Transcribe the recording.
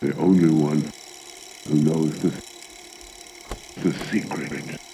the only one who knows the, the secret.